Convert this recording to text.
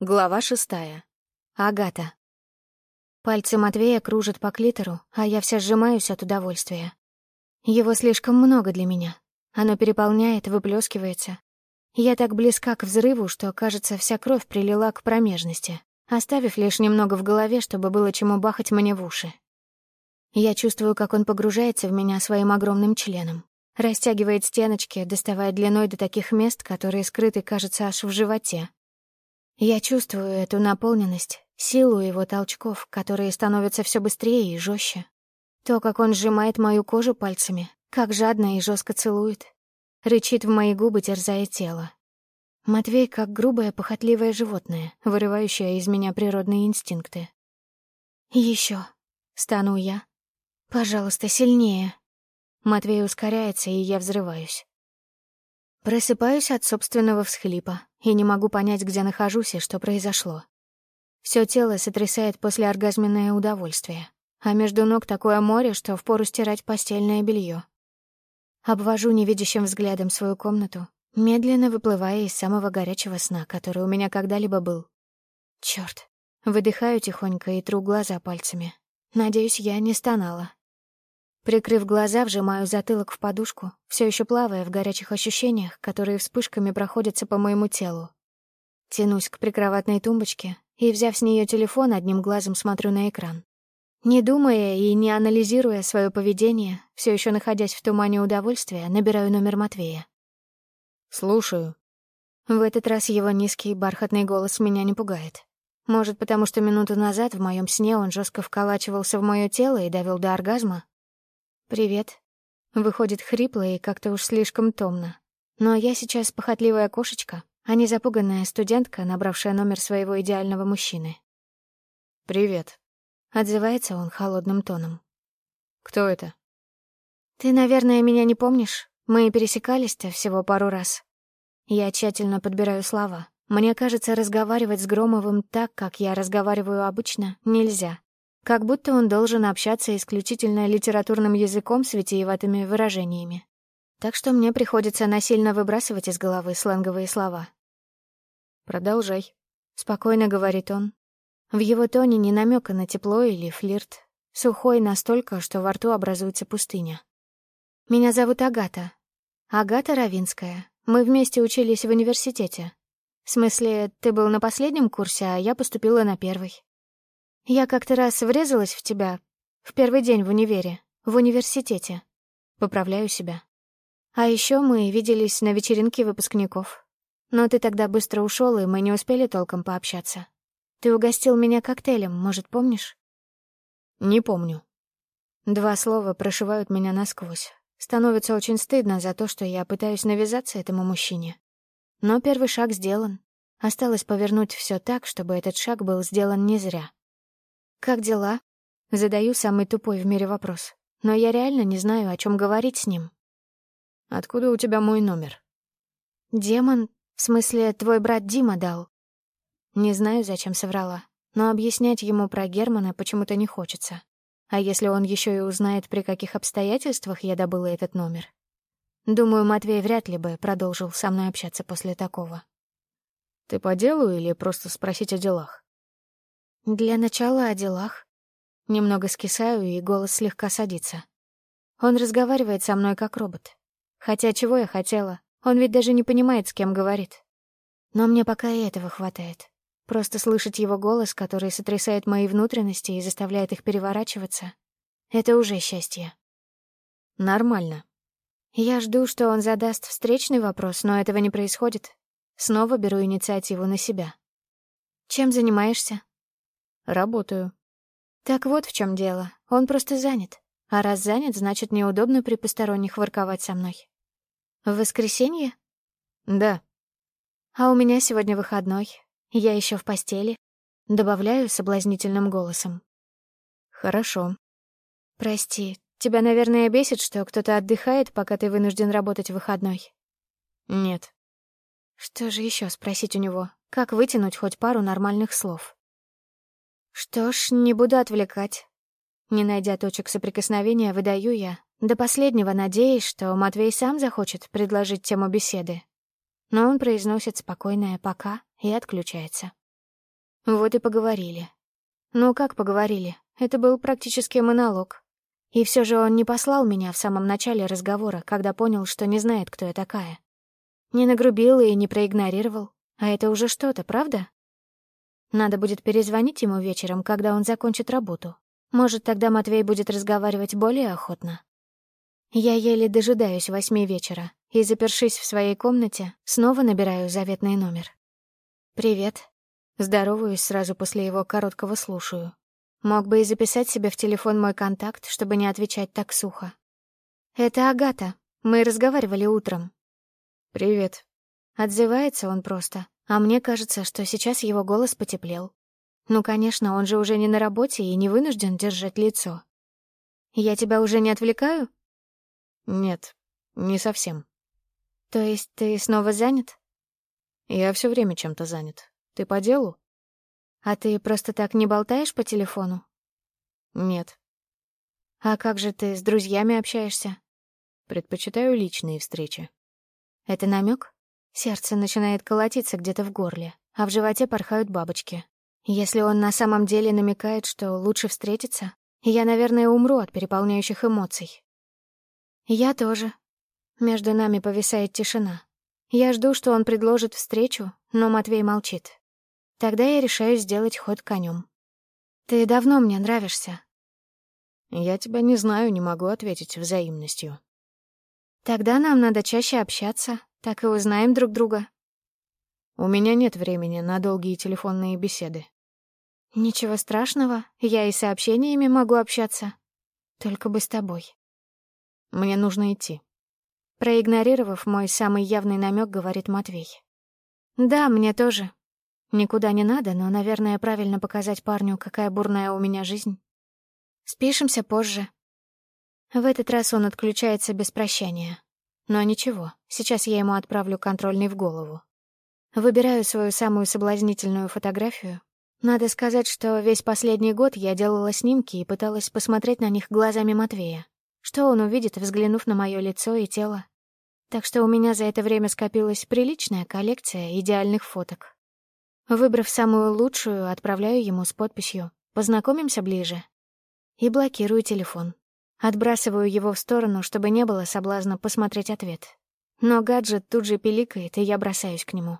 Глава шестая. Агата. Пальцы Матвея кружат по клитору, а я вся сжимаюсь от удовольствия. Его слишком много для меня. Оно переполняет, выплескивается. Я так близка к взрыву, что, кажется, вся кровь прилила к промежности, оставив лишь немного в голове, чтобы было чему бахать мне в уши. Я чувствую, как он погружается в меня своим огромным членом, растягивает стеночки, доставая длиной до таких мест, которые скрыты, кажется, аж в животе, я чувствую эту наполненность, силу его толчков, которые становятся все быстрее и жестче. То, как он сжимает мою кожу пальцами, как жадно и жестко целует. Рычит в мои губы, терзая тело. Матвей как грубое, похотливое животное, вырывающее из меня природные инстинкты. Еще, стану я. Пожалуйста, сильнее. Матвей ускоряется, и я взрываюсь. Просыпаюсь от собственного всхлипа, и не могу понять, где нахожусь и что произошло. Все тело сотрясает после оргазменное удовольствие, а между ног такое море, что впору стирать постельное белье. Обвожу невидящим взглядом свою комнату, медленно выплывая из самого горячего сна, который у меня когда-либо был. Черт! Выдыхаю тихонько и тру глаза пальцами. Надеюсь, я не стонала. Прикрыв глаза, вжимаю затылок в подушку, все еще плавая в горячих ощущениях, которые вспышками проходятся по моему телу. Тянусь к прикроватной тумбочке и, взяв с нее телефон, одним глазом смотрю на экран. Не думая и не анализируя свое поведение, все еще находясь в тумане удовольствия, набираю номер Матвея. «Слушаю». В этот раз его низкий бархатный голос меня не пугает. Может, потому что минуту назад в моем сне он жестко вколачивался в мое тело и довел до оргазма, «Привет». Выходит хрипло и как-то уж слишком томно. Но я сейчас похотливая кошечка, а не запуганная студентка, набравшая номер своего идеального мужчины. «Привет», — отзывается он холодным тоном. «Кто это?» «Ты, наверное, меня не помнишь? Мы пересекались-то всего пару раз». Я тщательно подбираю слова. Мне кажется, разговаривать с Громовым так, как я разговариваю обычно, нельзя. Как будто он должен общаться исключительно литературным языком с витиеватыми выражениями. Так что мне приходится насильно выбрасывать из головы сленговые слова. «Продолжай», — спокойно говорит он. В его тоне не намека на тепло или флирт. Сухой настолько, что во рту образуется пустыня. «Меня зовут Агата. Агата Равинская. Мы вместе учились в университете. В смысле, ты был на последнем курсе, а я поступила на первый. Я как-то раз врезалась в тебя. В первый день в универе, в университете. Поправляю себя. А еще мы виделись на вечеринке выпускников. Но ты тогда быстро ушел, и мы не успели толком пообщаться. Ты угостил меня коктейлем, может, помнишь? Не помню. Два слова прошивают меня насквозь. Становится очень стыдно за то, что я пытаюсь навязаться этому мужчине. Но первый шаг сделан. Осталось повернуть все так, чтобы этот шаг был сделан не зря. Как дела?» Задаю самый тупой в мире вопрос. Но я реально не знаю, о чем говорить с ним. «Откуда у тебя мой номер?» «Демон? В смысле, твой брат Дима дал?» Не знаю, зачем соврала, но объяснять ему про Германа почему-то не хочется. А если он еще и узнает, при каких обстоятельствах я добыла этот номер? Думаю, Матвей вряд ли бы продолжил со мной общаться после такого. «Ты по делу или просто спросить о делах?» «Для начала о делах». Немного скисаю, и голос слегка садится. Он разговаривает со мной как робот. Хотя чего я хотела? Он ведь даже не понимает, с кем говорит. Но мне пока и этого хватает. Просто слышать его голос, который сотрясает мои внутренности и заставляет их переворачиваться, это уже счастье. Нормально. Я жду, что он задаст встречный вопрос, но этого не происходит. Снова беру инициативу на себя. Чем занимаешься? Работаю. Так вот в чем дело. Он просто занят. А раз занят, значит, неудобно при посторонних ворковать со мной. В воскресенье? Да. А у меня сегодня выходной. Я еще в постели. Добавляю соблазнительным голосом. Хорошо. Прости, тебя, наверное, бесит, что кто-то отдыхает, пока ты вынужден работать в выходной? Нет. Что же еще спросить у него? Как вытянуть хоть пару нормальных слов? Что ж, не буду отвлекать. Не найдя точек соприкосновения, выдаю я, до последнего надеюсь, что Матвей сам захочет предложить тему беседы. Но он произносит спокойное «пока» и отключается. Вот и поговорили. Ну, как поговорили? Это был практически монолог. И все же он не послал меня в самом начале разговора, когда понял, что не знает, кто я такая. Не нагрубил и не проигнорировал. А это уже что-то, правда? Надо будет перезвонить ему вечером, когда он закончит работу. Может, тогда Матвей будет разговаривать более охотно. Я еле дожидаюсь восьми вечера и, запершись в своей комнате, снова набираю заветный номер. «Привет». Здороваюсь сразу после его короткого слушаю. Мог бы и записать себе в телефон мой контакт, чтобы не отвечать так сухо. «Это Агата. Мы разговаривали утром». «Привет». Отзывается он просто, а мне кажется, что сейчас его голос потеплел. Ну, конечно, он же уже не на работе и не вынужден держать лицо. Я тебя уже не отвлекаю? Нет, не совсем. То есть ты снова занят? Я все время чем-то занят. Ты по делу? А ты просто так не болтаешь по телефону? Нет. А как же ты с друзьями общаешься? Предпочитаю личные встречи. Это намек? Сердце начинает колотиться где-то в горле, а в животе порхают бабочки. Если он на самом деле намекает, что лучше встретиться, я, наверное, умру от переполняющих эмоций. Я тоже. Между нами повисает тишина. Я жду, что он предложит встречу, но Матвей молчит. Тогда я решаю сделать ход конем. Ты давно мне нравишься. Я тебя не знаю, не могу ответить взаимностью. Тогда нам надо чаще общаться, так и узнаем друг друга. У меня нет времени на долгие телефонные беседы. Ничего страшного, я и сообщениями могу общаться. Только бы с тобой. Мне нужно идти. Проигнорировав мой самый явный намек, говорит Матвей. Да, мне тоже. Никуда не надо, но, наверное, правильно показать парню, какая бурная у меня жизнь. Спишемся позже. В этот раз он отключается без прощания. Но ничего, сейчас я ему отправлю контрольный в голову. Выбираю свою самую соблазнительную фотографию. Надо сказать, что весь последний год я делала снимки и пыталась посмотреть на них глазами Матвея. Что он увидит, взглянув на мое лицо и тело. Так что у меня за это время скопилась приличная коллекция идеальных фоток. Выбрав самую лучшую, отправляю ему с подписью «Познакомимся ближе» и блокирую телефон. Отбрасываю его в сторону, чтобы не было соблазна посмотреть ответ. Но гаджет тут же пиликает, и я бросаюсь к нему.